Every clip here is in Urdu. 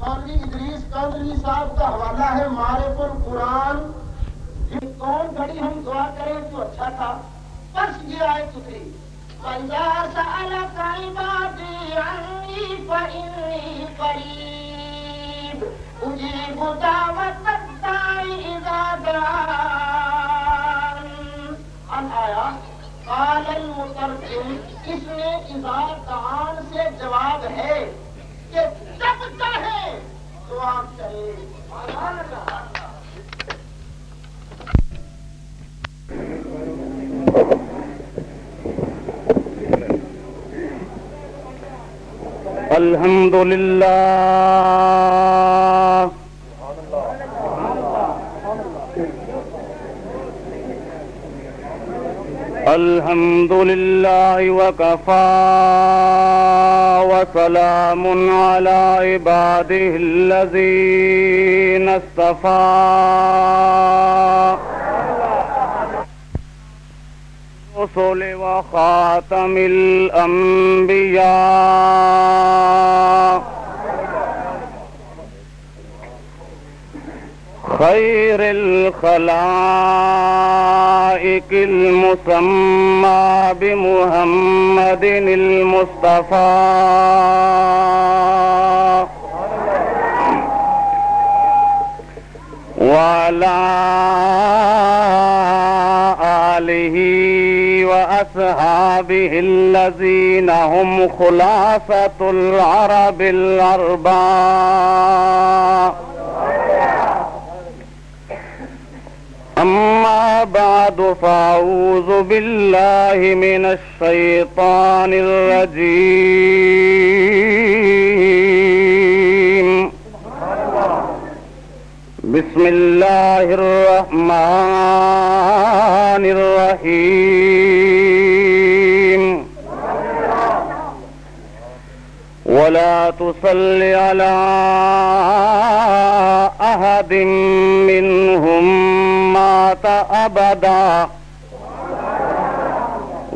مولوی ادریس کاندری صاحب کا حوالہ ہے مارے پل قرآن کون گھڑی ہم دعا کریں تو اچھا تھا، بس یہ آئے اتری۔ وَإِذَا سَأَلَكَ عِبَادِي عَنِّي فَإِنِّي قَرِيبٌ أُجِيبُ دَعْوَةَ الدَّاعِ إِذَا دَعَانِ ان آیا، قال المترجم، اس میں اذا دعان سے جواب ہے۔ کہ جب چاہے دعا کرے الحمد للہ الحمد لله وكفى وسلام على عباده الذين اصطفى الرسل وخاتم الأنبياء خير الخلائق المسمى بمحمد المصطفى. وعلى آله وأصحابه الذين هم خلاصة العرب الأربعاء أما بعد فأعوذ بالله من الشيطان الرجيم. بسم الله الرحمن الرحيم. ولا تصل على أحد منهم مات أبدا.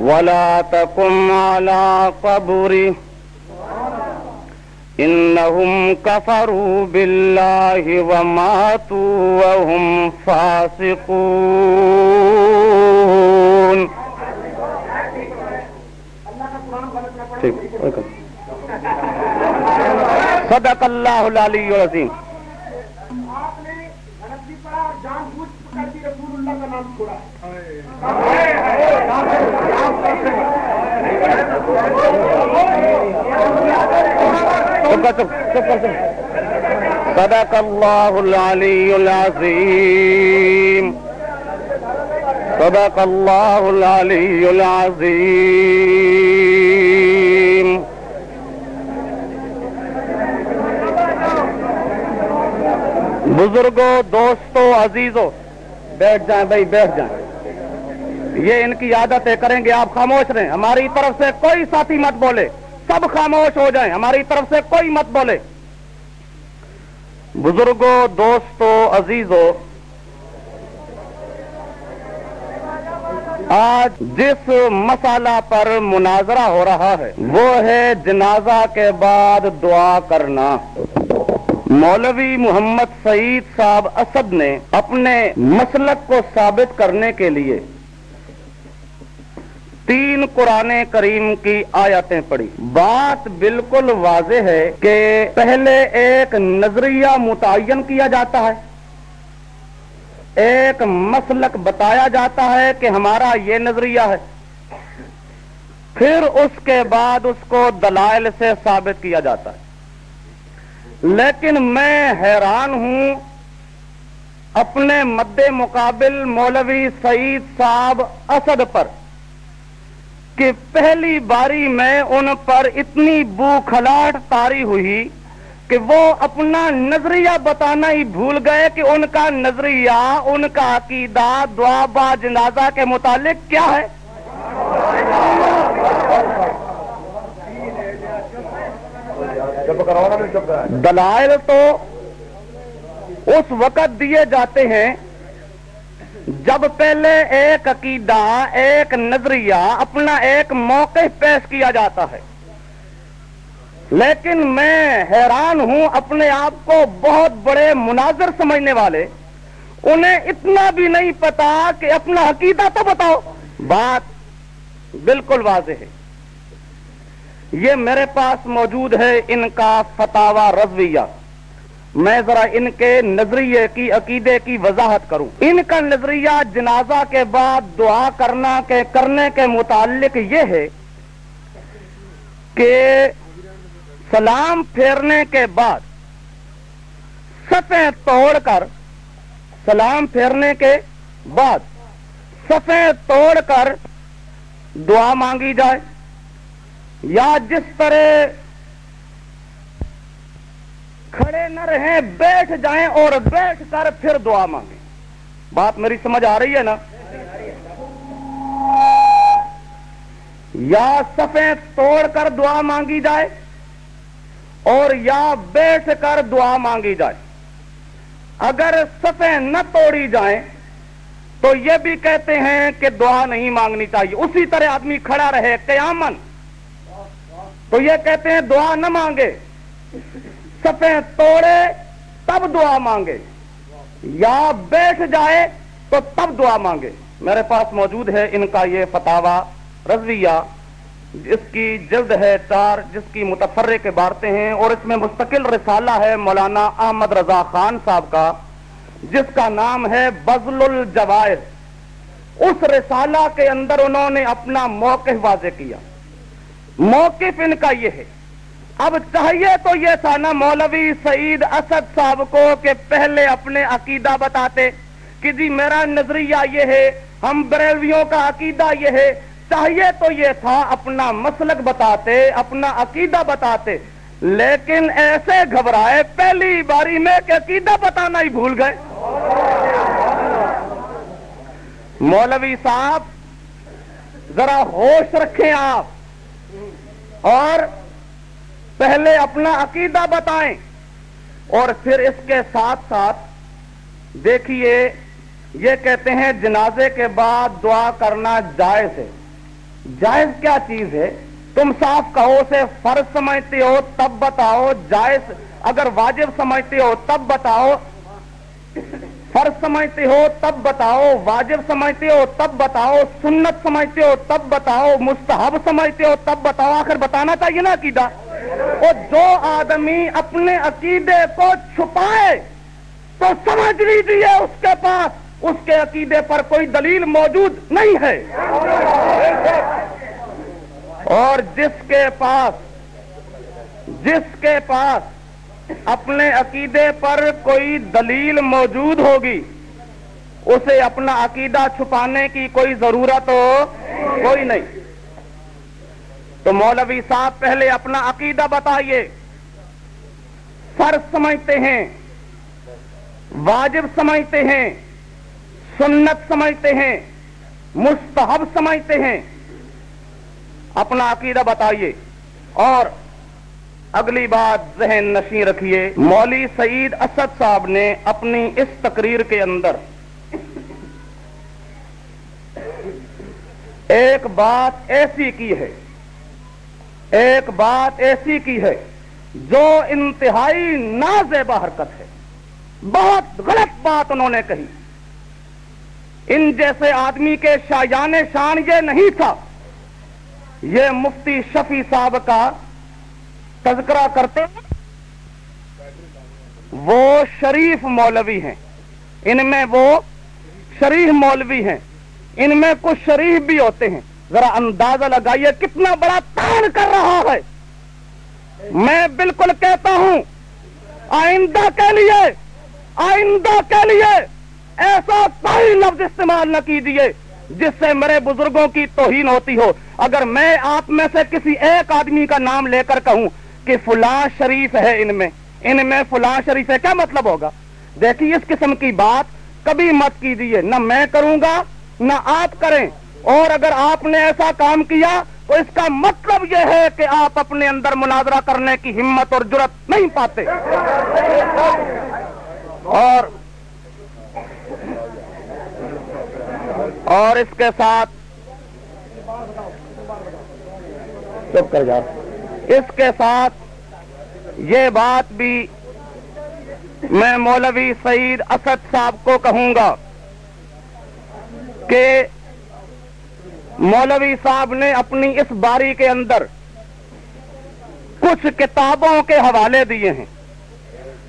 ولا تقم على قبره. إنهم كفروا بالله وماتوا وهم فاسقون. صدق اللہ العلی العظیم صدق اللہ العلی العظیم۔ صدق اللہ العلی العظیم۔ بزرگوں، دوستوں، عزیزوں، بیٹھ جائیں، بھائی، بیٹھ جائیں۔ یہ ان کی عادتیں کریں گے، آپ خاموش رہیں۔ ہماری طرف سے کوئی ساتھی مت بولے۔ سب خاموش ہو جائیں۔ ہماری طرف سے کوئی مت بولے۔ بزرگوں، دوستوں، عزیزوں، آج جس مسالہ پر مناظرہ ہو رہا ہے، وہ ہے جنازہ کے بعد دعا کرنا۔ مولوی محمد سعید صاحب اسد نے اپنے مسلک کو ثابت کرنے کے لیے تین قرآن کریم کی آیتیں پڑھی۔ بات بالکل واضح ہے کہ پہلے ایک نظریہ متعین کیا جاتا ہے۔ ایک مسلک بتایا جاتا ہے کہ ہمارا یہ نظریہ ہے۔ پھر اس کے بعد اس کو دلائل سے ثابت کیا جاتا ہے۔ لیکن میں حیران ہوں، اپنے مد مقابل مولوی سعید صاحب اسد پر۔ کہ پہلی باری میں ان پر اتنی بوکھلاٹ تاری ہوئی کہ وہ اپنا نظریہ بتانا ہی بھول گئے کہ ان کا نظریہ، ان کا عقیدہ، دعا با جنازہ کے متعلق کیا ہے۔ دلائل تو اس وقت دیے جاتے ہیں جب پہلے ایک عقیدہ، ایک نظریہ، اپنا ایک موقع پیش کیا جاتا ہے۔ لیکن میں حیران ہوں اپنے آپ کو بہت بڑے مناظر سمجھنے والے۔ انہیں اتنا بھی نہیں پتا کہ اپنا عقیدہ تو بتاؤ۔ بات بالکل واضح ہے۔ یہ میرے پاس موجود ہے ان کا فتوا رضویہ۔ میں ذرا ان کے نظریے کی عقیدے کی وضاحت کروں۔ ان کا نظریہ جنازہ کے بعد دعا کرنا کے کرنے کے متعلق یہ ہے کہ سلام پھیرنے کے بعد سفے توڑ کر، سلام پھیرنے کے بعد سفے توڑ کر دعا مانگی جائے یا جس طرح کھڑے نہ رہیں، بیٹھ جائیں اور بیٹھ کر پھر دعا مانگیں۔ بات میری سمجھ آ رہی ہے نا؟ یا سفید توڑ کر دعا مانگی جائے اور یا بیٹھ کر دعا مانگی جائے۔ اگر سفید نہ توڑی جائیں تو یہ بھی کہتے ہیں کہ دعا نہیں مانگنی چاہیے۔ اسی طرح آدمی کھڑا رہے قیامن تو یہ کہتے ہیں دعا نہ مانگے۔ سفید توڑے، تب دعا مانگے۔ یا بیٹھ جائے تو تب دعا مانگے۔ میرے پاس موجود ہے ان کا یہ فتوا رضویہ۔ جس کی جلد ہے چار، جس کی متفرے کے بارتے ہیں۔ اور اس میں مستقل رسالہ ہے مولانا احمد رضا خان صاحب کا، جس کا نام ہے بزل الجوائز اس رسالہ کے اندر انہوں نے اپنا موقف واضح کیا۔ موقف ان کا یہ ہے۔ اب چاہیے تو یہ تھا نا مولوی سعید اسد صاحب کو کہ پہلے اپنے عقیدہ بتاتے کہ جی میرا نظریہ یہ ہے، ہم بریلویوں کا عقیدہ یہ ہے۔ چاہیے تو یہ تھا اپنا مسلک بتاتے، اپنا عقیدہ بتاتے۔ لیکن ایسے گھبرائے پہلی باری میں کہ عقیدہ بتانا ہی بھول گئے۔ مولوی صاحب، ذرا ہوش رکھیں آپ۔ اور پہلے اپنا عقیدہ بتائیں اور پھر اس کے ساتھ ساتھ دیکھیے، یہ کہتے ہیں جنازے کے بعد دعا کرنا جائز ہے۔ جائز کیا چیز ہے؟ تم صاف کہو سے فرض سمجھتے ہو تب بتاؤ، جائز اگر واجب سمجھتے ہو تب بتاؤ۔ فرض سمجھتے ہو تب بتاؤ، واجب سمجھتے ہو تب بتاؤ، سنت سمجھتے ہو تب بتاؤ، مستحب سمجھتے ہو تب بتاؤ۔ آخر بتانا چاہیے نا عقیدہ۔ اور جو آدمی اپنے عقیدے کو چھپائے تو سمجھ لیجیے اس کے پاس، اس کے عقیدے پر کوئی دلیل موجود نہیں ہے۔ اور جس کے پاس، جس کے پاس اپنے عقیدے پر کوئی دلیل موجود ہوگی، اسے اپنا عقیدہ چھپانے کی کوئی ضرورت ہو، کوئی نہیں۔ تو مولوی صاحب پہلے اپنا عقیدہ بتائیے۔ فرض سمجھتے ہیں، واجب سمجھتے ہیں، سنت سمجھتے ہیں، مستحب سمجھتے ہیں۔ اپنا عقیدہ بتائیے۔ اور اگلی بات ذہن نشیں رکھیے۔ مولی سعید اسد صاحب نے اپنی اس تقریر کے اندر ایک بات ایسی کی ہے۔ ایک بات ایسی کی ہے جو انتہائی نازیبا حرکت ہے۔ بہت غلط بات انہوں نے کہی۔ ان جیسے آدمی کے شایان شان یہ نہیں تھا۔ یہ مفتی شفیع صاحب کا تذکرہ کرتے وہ شریف مولوی ہیں۔ ان میں وہ شریف مولوی ہیں۔ ان میں کچھ شریف بھی ہوتے ہیں۔ ذرا اندازہ لگائیے کتنا بڑا تان کر رہا ہے۔ میں بالکل کہتا ہوں، آئندہ کے لیے، آئندہ کے لیے ایسا کوئی لفظ استعمال نہ کیجیے جس سے میرے بزرگوں کی توہین ہوتی ہو۔ اگر میں آپ میں سے کسی ایک آدمی کا نام لے کر کہوں کہ فلاں شریف ہے ان میں ان میں فلاں شریف ہے، کیا مطلب ہوگا؟ دیکھیے اس قسم کی بات کبھی مت کیجیے نہ میں کروں گا، نہ آپ کریں۔ اور اگر آپ نے ایسا کام کیا تو اس کا مطلب یہ ہے کہ آپ اپنے اندر مناظرہ کرنے کی ہمت اور جرت نہیں پاتے۔ اور اور اس کے ساتھ چپ کر جا اس کے ساتھ یہ بات بھی میں مولوی سعید اسد صاحب کو کہوں گا کہ مولوی صاحب نے اپنی اس باری کے اندر کچھ کتابوں کے حوالے دیے ہیں۔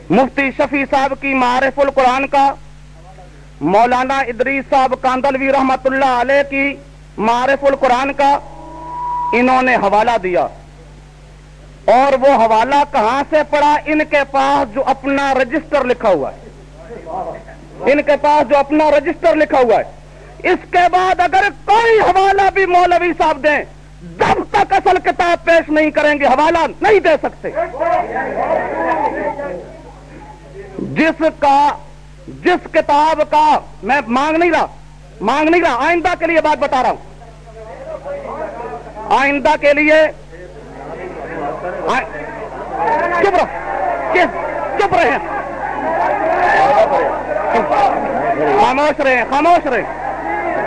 مفتی شفیع صاحب کی معارف القرآن کا، مولانا ادریس صاحب کاندلوی رحمت اللہ علیہ کی معارف القرآن کا انہوں نے حوالہ دیا۔ اور وہ حوالہ کہاں سے پڑا ان کے پاس جو اپنا رجسٹر لکھا ہوا ہے۔ ان کے پاس جو اپنا رجسٹر لکھا ہوا ہے۔ اس کے بعد اگر کوئی حوالہ بھی مولوی صاحب دیں، جب تک اصل کتاب پیش نہیں کریں گے، حوالہ نہیں دے سکتے۔ جس کا، جس کتاب کا میں مانگ نہیں رہا، مانگ نہیں رہا، آئندہ کے لیے بات بتا رہا ہوں۔ آئندہ کے لیے چپ رہو، چپ رہے خاموش رہے خاموش رہے۔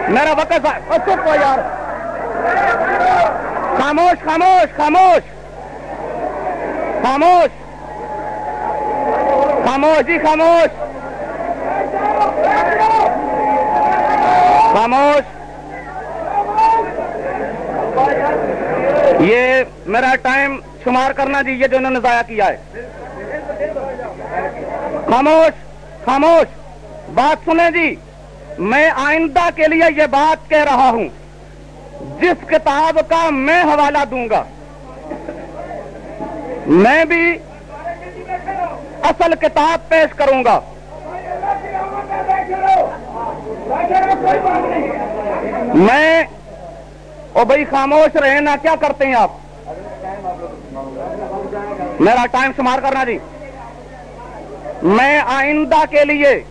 میرا وقت چپ ہو یار۔ خاموش خاموش خاموش۔ خاموش۔ خاموش جی خاموش۔ خاموش۔ یہ میرا ٹائم شمار کرنا جی یہ جو انہوں نے ضائع کیا ہے۔ خاموش خاموش۔ بات سنیں جی۔ میں آئندہ کے لیے یہ بات کہہ رہا ہوں۔ جس کتاب کا میں حوالہ دوں گا۔ میں بھی اصل کتاب پیش کروں گا۔ میں او بھائی خاموش رہے نا کیا کرتے ہیں آپ؟ میرا ٹائم شمار کرنا جی۔ میں آئندہ کے لیے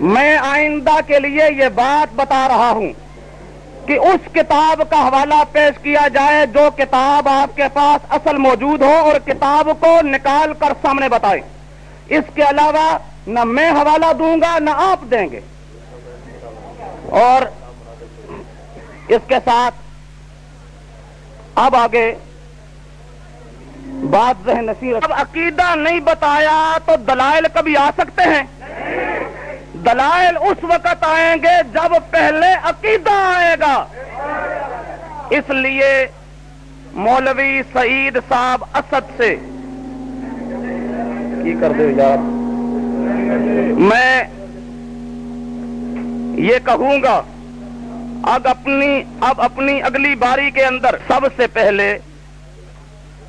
میں آئندہ کے لیے یہ بات بتا رہا ہوں کہ اس کتاب کا حوالہ پیش کیا جائے جو کتاب آپ کے پاس اصل موجود ہو اور کتاب کو نکال کر سامنے بتائیں اس کے علاوہ نہ میں حوالہ دوں گا، نہ آپ دیں گے۔ اور اس کے ساتھ اب آگے بات ذہن نصیر اب عقیدہ نہیں بتایا تو دلائل کبھی آ سکتے ہیں۔ دلائل اس وقت آئیں گے جب پہلے عقیدہ آئے گا۔ اس لیے مولوی سعید صاحب اسد سے کی کر دے یار میں یہ کہوں گا اب اپنی اب اپنی اگلی باری کے اندر سب سے پہلے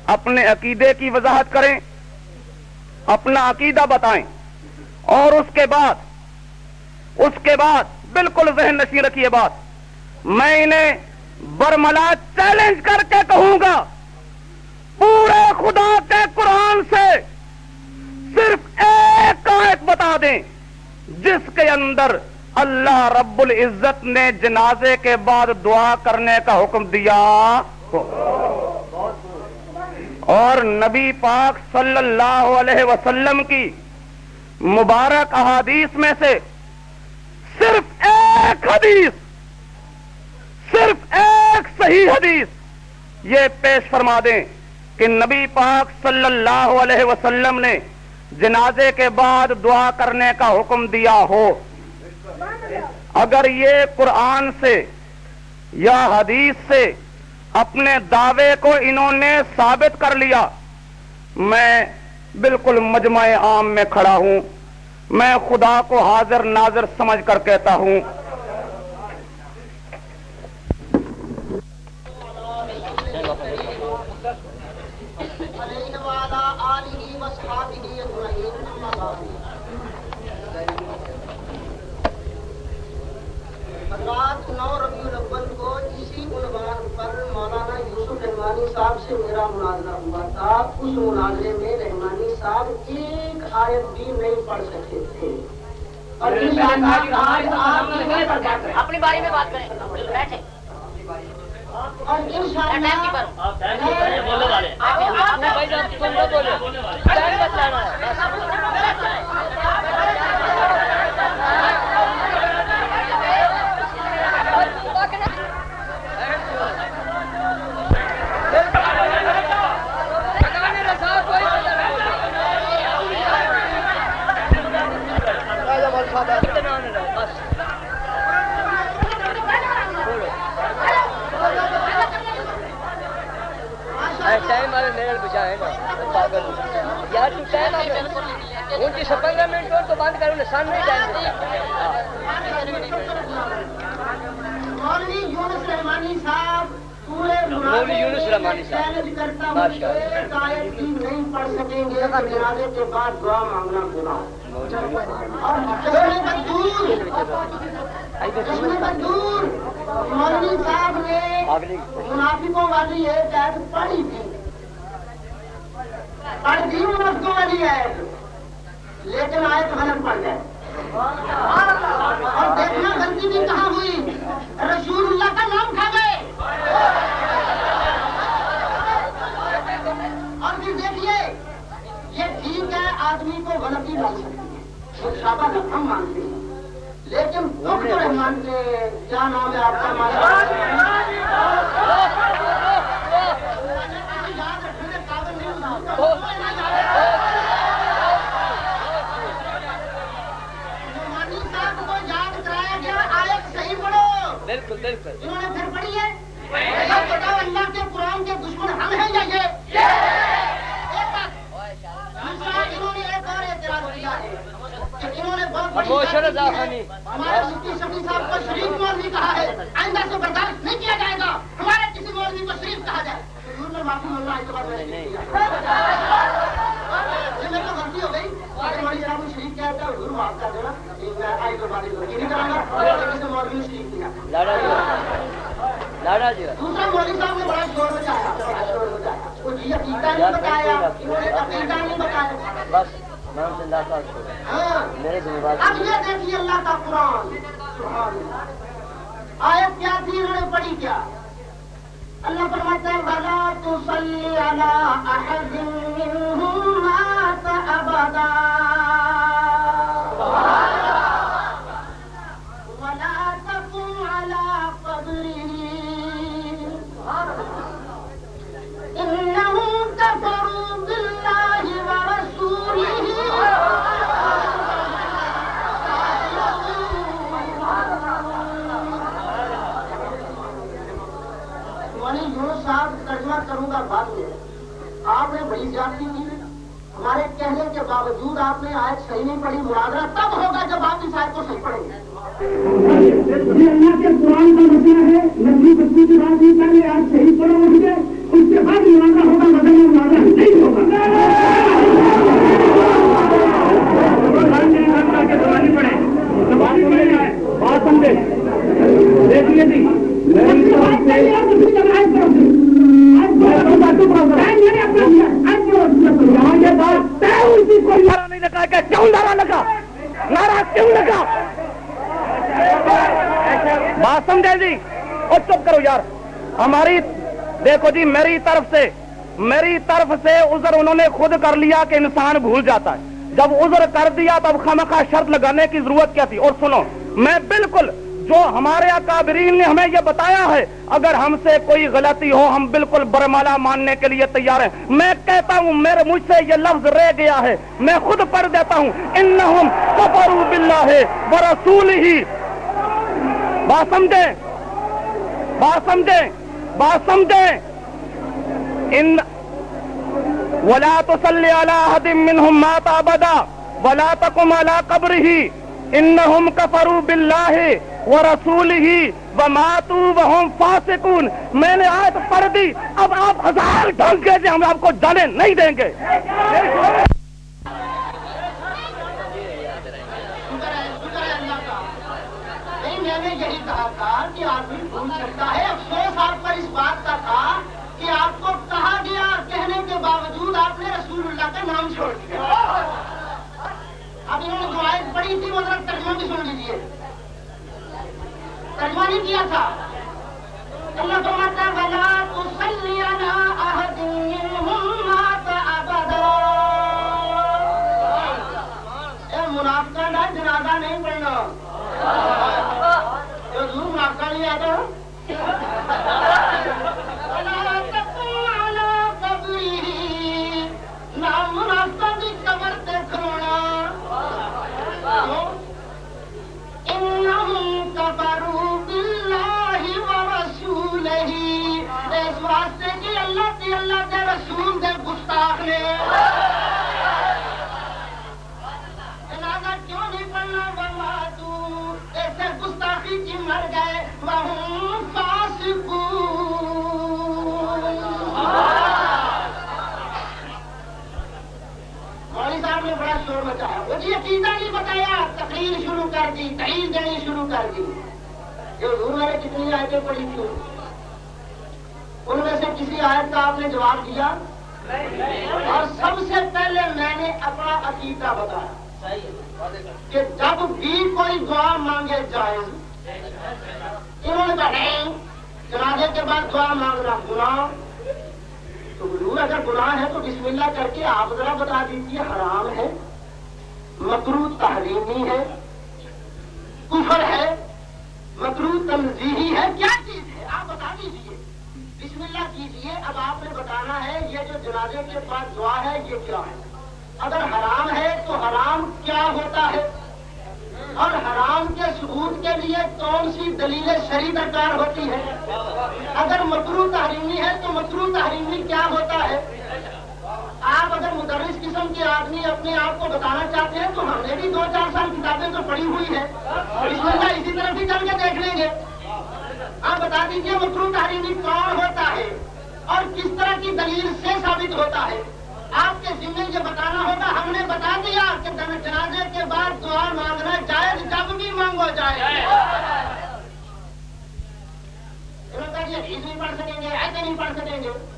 اپنے عقیدے کی وضاحت کریں اپنا عقیدہ بتائیں اور اس کے بعد اس کے بعد بالکل ذہن نشی رکھیے بات۔ میں انہیں برملا چیلنج کر کے کہوں گا، پورے خدا کے قرآن سے صرف ایک آیت بتا دیں، جس کے اندر اللہ رب العزت نے جنازے کے بعد دعا کرنے کا حکم دیا۔ اور نبی پاک صلی اللہ علیہ وسلم کی مبارک احادیث میں سے صرف ایک حدیث، صرف ایک صحیح حدیث۔ یہ پیش فرما دیں کہ نبی پاک صلی اللہ علیہ وسلم نے جنازے کے بعد دعا کرنے کا حکم دیا ہو۔ اگر یہ قرآن سے یا حدیث سے اپنے دعوے کو انہوں نے ثابت کر لیا، میں بالکل مجمع عام میں کھڑا ہوں۔ میں خدا کو حاضر ناظر سمجھ کر کہتا ہوں صاحب سے میرا مناظرہ ہوا تھا اس مناظرے میں رحمانی صاحب ایک آیت بھی نہیں پڑھ سکے تھے اور اپنے بارے میں بات کریں اور ان کی سب پندرہ منٹ اور تو بند کروں نشان نہیں صاحب مولوی یونس رحمانی صاحب۔ ماشاء پڑھ سکیں گے۔ جنازے کے بعد دعا مانگنا گناہ دور مولوی صاحب نے منافقوں والی ایک پڑھی تھی۔ پڑھ تھی والی ایت لیکن آیت غلط پڑ گئے اور دیکھنا غلطی بھی کہاں ہوئی؟ رسول اللہ کا نام کھا گئے۔ اور پھر دیکھیے یہ ٹھیک ہے آدمی کو غلطی ڈال سکتی ہے۔ وہ شابہ کا ہم مانتے ہیں۔ لیکن دکھ تو نہیں مانتے۔ کیا نام ہے آپ کا؟ مانی صاحب کو یاد کرایا گیا آیت صحیح پڑھو بالکل بالکل۔ انہوں نے پھر پڑھی ہے یہ بتاؤ اللہ کے قرآن کے دشمن ہم ہیں یا یہ؟ ایک بات دوسرا انہوں نے ایک اور اعتراض کیا ہے کہ انہوں نے بہت بڑی خاموش بات رضا کی ہے۔ خانی۔ ہمارے مفتی شفیع صاحب کو شریف مولوی کہا ہے آئندہ سے برداشت نہیں کیا جائے گا ہمارے کسی مولوی کو شریف کہا جائے۔ معافی مانگنا اس کے بعد میں نے کیا یہ میرے کو غلطی ہو گئی اگر مولوی صاحب نے شریف کیا تھا حضور معاف کر دینا میں آئی تو بات نہیں کروں گا کسی مولوی نے شریف کیا لاڈا جی لاڈا جی۔ دوسرا مولوی صاحب نے بڑا شور مچایا۔ بڑا شور مچایا وہ عقیدہ نہیں بتایا۔ انہوں نے عقیدہ نہیں بتایا۔ بس نام سے اللہ کا شکر ہے۔ ہاں۔ میرے اب یہ دیکھیے اللہ کا قرآن۔ سبحان اللہ۔ آیت کیا تھی؟ انہوں نے پڑھی کیا؟ اللہ فرماتا ہے بلا تو صلی علی احد منہم مات ابدا باوجود آپ نے آیت صحیح نہیں پڑھی مناظرہ تب ہوگا جب آپ اس آیت کو صحیح پڑھیں گے۔ یہ اللہ کے قرآن کا مسئلہ ہے نبی بچی کی بات نہیں کر رہے آج صحیح پڑھو اس کے بعد مناظرہ ہوگا میں مناظرہ نہیں ہوگا۔ بات سمجھے دیکھیے یہ بات نہیں لگا کہ کیوں نعرہ لگا نعرہ کیوں لگا بات سمجھے جی؟ اور چپ کرو یار ہماری دیکھو جی میری طرف سے میری طرف سے عذر انہوں نے خود کر لیا کہ انسان بھول جاتا ہے جب عذر کر دیا تب خامخواہ شرط لگانے کی ضرورت کیا تھی اور سنو میں بالکل جو ہمارے اکابرین نے ہمیں یہ بتایا ہے، اگر ہم سے کوئی غلطی ہو، ہم بالکل برمالا ماننے کے لیے تیار ہیں۔ میں کہتا ہوں، میرے مجھ سے یہ لفظ رہ گیا ہے۔ میں خود پڑھ دیتا ہوں۔ انہم کفروا باللہ ورسول ہی بات سمجھیں؟ بات سمجھیں؟ بات سمجھیں؟ ان ولا تصلي على احد منهم مات ابدا، ولا تقم على قبره انهم كفروا بالله ورسوله وماتوا وهم فاسقون۔ میں نے آیت پڑھ دی، اب آپ ہزار ڈھنگ کے جی ہم آپ کو جانے نہیں دیں گے۔ میں نے یہی کہا تھا کہ آدمی بھول سکتا ہے، افسوس آپ پر اس بات کا تھا کہ آپ کو کہا گیا کہنے کے باوجود آپ نے رسول اللہ کا نام چھوڑ دیا۔ تھی وہ ذرا ترجمہ بھی سن لیجیے ترجمہ نہیں کیا تھا؟ اللہ فرماتا ولا تصلی علی احد منهم مات ابدا اے منافقہ کا جنازہ نہیں پڑھنا ضرور منافقہ نہیں آتا معصوم دے گستاخ نے۔ گستاخی کی صاحب نے بڑا شور بچایا وہ جی نہیں بتایا۔ تقریر شروع کر دی تعین دینی شروع کر دی۔ یہ حضور والے کتنی آیتیں پڑھی تھی ان میں سے کسی آیت کا آپ نے جواب دیا؟ اور سب سے پہلے میں نے اپنا عقیدہ بتایا کہ جب بھی کوئی دعا مانگے جائے انہوں نے کہا، نہیں، جنازے کے بعد دعا مانگنا گناہ۔ تو حضور اگر گناہ ہے تو بسم اللہ کر کے آپ ذرا بتا دیجیے حرام ہے مکرو تحریمی ہے، کفر ہے مکرو تنظیحی ہے، کیا چیز ہے؟ آپ بتا دیجیے بسم اللہ کیجیے، اب آپ نے بتانا ہے یہ جو جنازے کے پاس دعا ہے، یہ کیا ہے؟ اگر حرام ہے تو حرام کیا ہوتا ہے؟ اور حرام کے ثبوت کے لیے کون سی دلیل شری درکار ہوتی ہے اگر مکرو تحریمی ہے تو مکرو تحریمی کیا ہوتا ہے؟ آپ اگر مدرس قسم کے آدمی اپنے آپ کو بتانا چاہتے ہیں تو ہم نے بھی دو چار سال کتابیں تو پڑھی ہوئی ہے اس میں اسی طرف ہی چل کے دیکھ لیں گے؟ آپ بتا دیجیے مکرو تحریمی کون ہوتا ہے اور کس طرح کی دلیل سے ثابت ہوتا ہے؟ آپ کے ذمہ یہ بتانا ہوگا ہم نے بتا دیا کہ جنازے کے بعد دعا مانگنا جائز جب بھی مانگو جائے۔ حدیث نہیں پڑھ سکیں گے ایسے نہیں پڑھ سکیں گے۔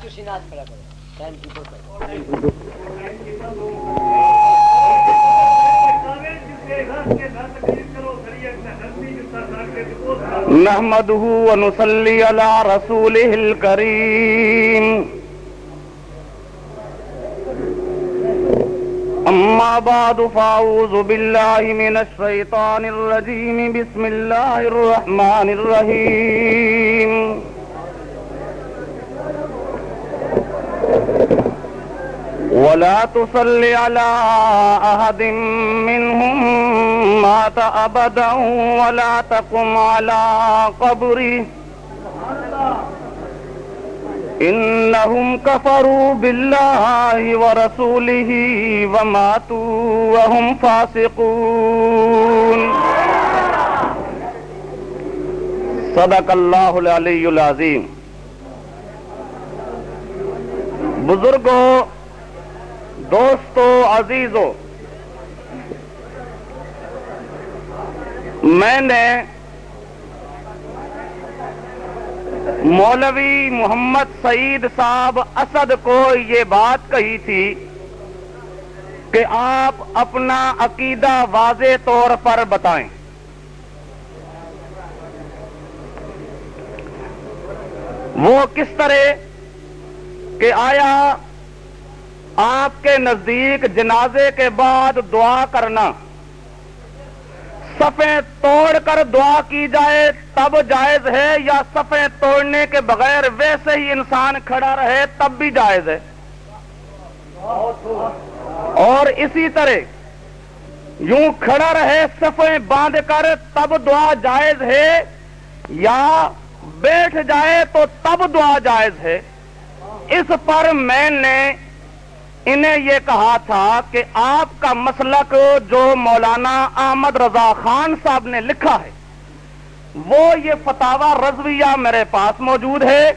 بھائی تو سینات کھڑا کرو ٹائم کی کرو نحمده ونصلي على رسوله الكريم. أما بعد، فأعوذ بالله من الشيطان الرجيم. بسم الله الرحمن الرحيم. ولا تصل على أحد منهم مات أبدا ولا تقم على قبره. إنهم كفروا بالله ورسوله وماتوا وهم فاسقون. صدق الله العلي العظيم. بزرگوں دوستو، عزیزو، میں نے مولوی محمد سعید صاحب اسد کو یہ بات کہی تھی کہ آپ اپنا عقیدہ واضح طور پر بتائیں۔ وہ کس طرح کہ آیا آپ کے نزدیک جنازے کے بعد دعا کرنا۔ صفیں توڑ کر دعا کی جائے، تب جائز ہے، یا صفیں توڑنے کے بغیر ویسے ہی انسان کھڑا رہے، تب بھی جائز ہے۔ اور اسی طرح، یوں کھڑا رہے، صفیں باندھ کر، تب دعا جائز ہے، یا بیٹھ جائے تو تب دعا جائز ہے۔ اس پر میں نے انہیں یہ کہا تھا کہ آپ کا مسلک جو مولانا احمد رضا خان صاحب نے لکھا ہے، وہ یہ فتوا رضویہ میرے پاس موجود ہے۔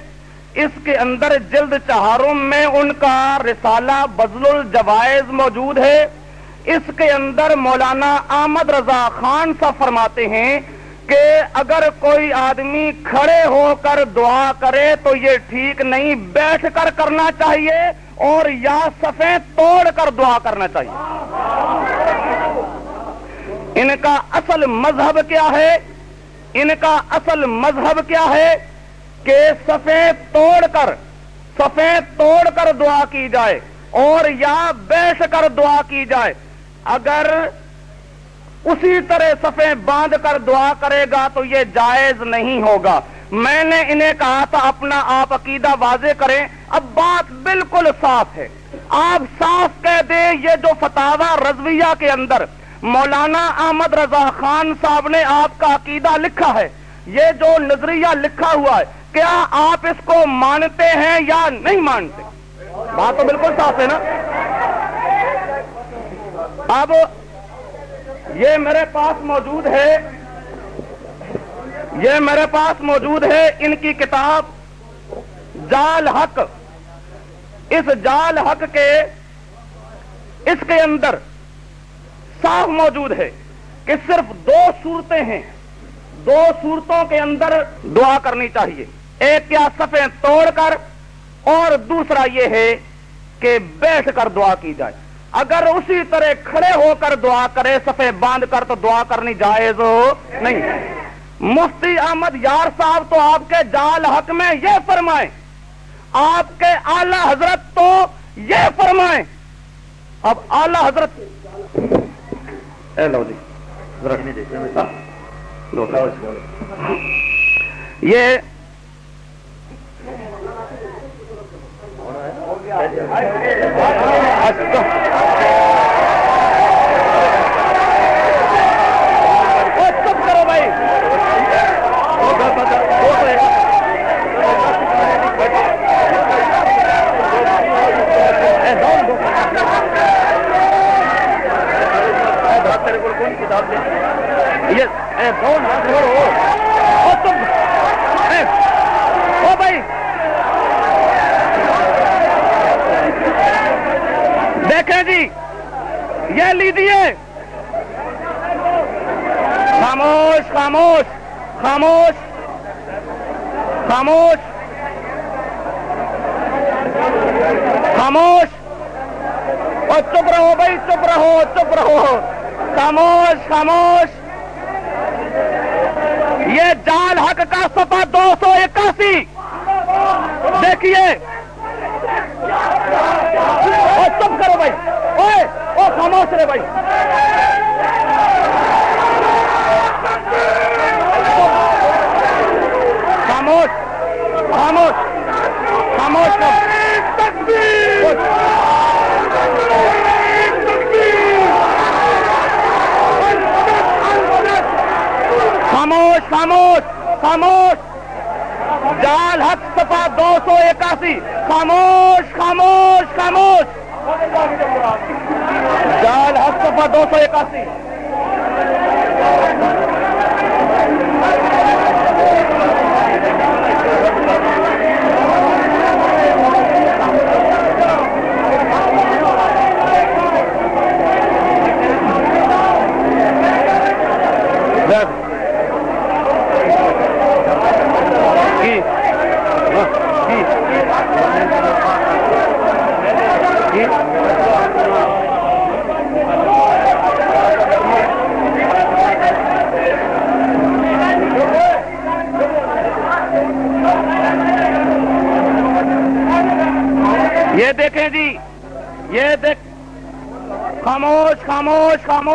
اس کے اندر جلد چہاروں میں ان کا رسالہ بزل الجوائز موجود ہے۔ اس کے اندر مولانا احمد رضا خان صاحب فرماتے ہیں کہ اگر کوئی آدمی کھڑے ہو کر دعا کرے تو یہ ٹھیک نہیں، بیٹھ کر کرنا چاہیے۔ اور یا صفیں توڑ کر دعا کرنا چاہیے۔ ان کا اصل مذہب کیا ہے؟ ان کا اصل مذہب کیا ہے کہ صفیں توڑ کر، صفیں توڑ کر دعا کی جائے اور یا بیٹھ کر دعا کی جائے۔ اگر اسی طرح صفیں باندھ کر دعا کرے گا تو یہ جائز نہیں ہوگا۔ میں نے انہیں کہا تھا، اپنا آپ عقیدہ واضح کریں۔ اب بات بالکل صاف ہے۔ آپ صاف کہہ دیں یہ جو فتوا رضویہ کے اندر مولانا احمد رضا خان صاحب نے آپ کا عقیدہ لکھا ہے، یہ جو نظریہ لکھا ہوا ہے، کیا آپ اس کو مانتے ہیں یا نہیں مانتے؟ بات تو بالکل صاف ہے نا؟ اب یہ میرے پاس موجود ہے۔ یہ میرے پاس موجود ہے۔ ان کی کتاب جال حق، اس جال حق کے، اس کے اندر صاف موجود ہے کہ صرف دو صورتیں ہیں۔ دو صورتوں کے اندر دعا کرنی چاہیے۔ ایک کیا صفیں توڑ کر، اور دوسرا یہ ہے کہ بیٹھ کر دعا کی جائے۔ اگر اسی طرح کھڑے ہو کر دعا کرے صفے باندھ کر تو دعا کرنی جائز ہو نہیں۔ مفتی احمد یار صاحب تو آپ کے جال حق میں یہ فرمائیں۔ آپ کے اعلی حضرت تو یہ فرمائیں۔ اب اعلی حضرت اے لو جی ہاں۔ یہ او، چپ کرو بھائی اے، دو، دو۔ اے، بھائی، تیرے کو کون کتاب دے؟ یہ بھائی۔ دیکھیں جی یہ لیجیے خاموش خاموش خاموش۔ خاموش۔ خاموش۔ اور چپ رہو بھائی، چپ رہو چپ رہو۔ خاموش خاموش۔ جال حق کا سفا دو سو اکاسی۔ دیکھیے۔ او چپ کرو بھائی۔ اوے او خاموش رہے بھائی۔ خاموش خاموش خاموش کرو۔ خاموش خاموش خاموش۔ جال حق سفا دو سو اکاسی۔ خاموش خاموش خاموش۔ جال حق سفا دو سو اکاسی۔ دیکھیں جی یہ دیکھ خاموش خاموش خاموش۔